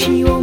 希望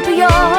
utopia.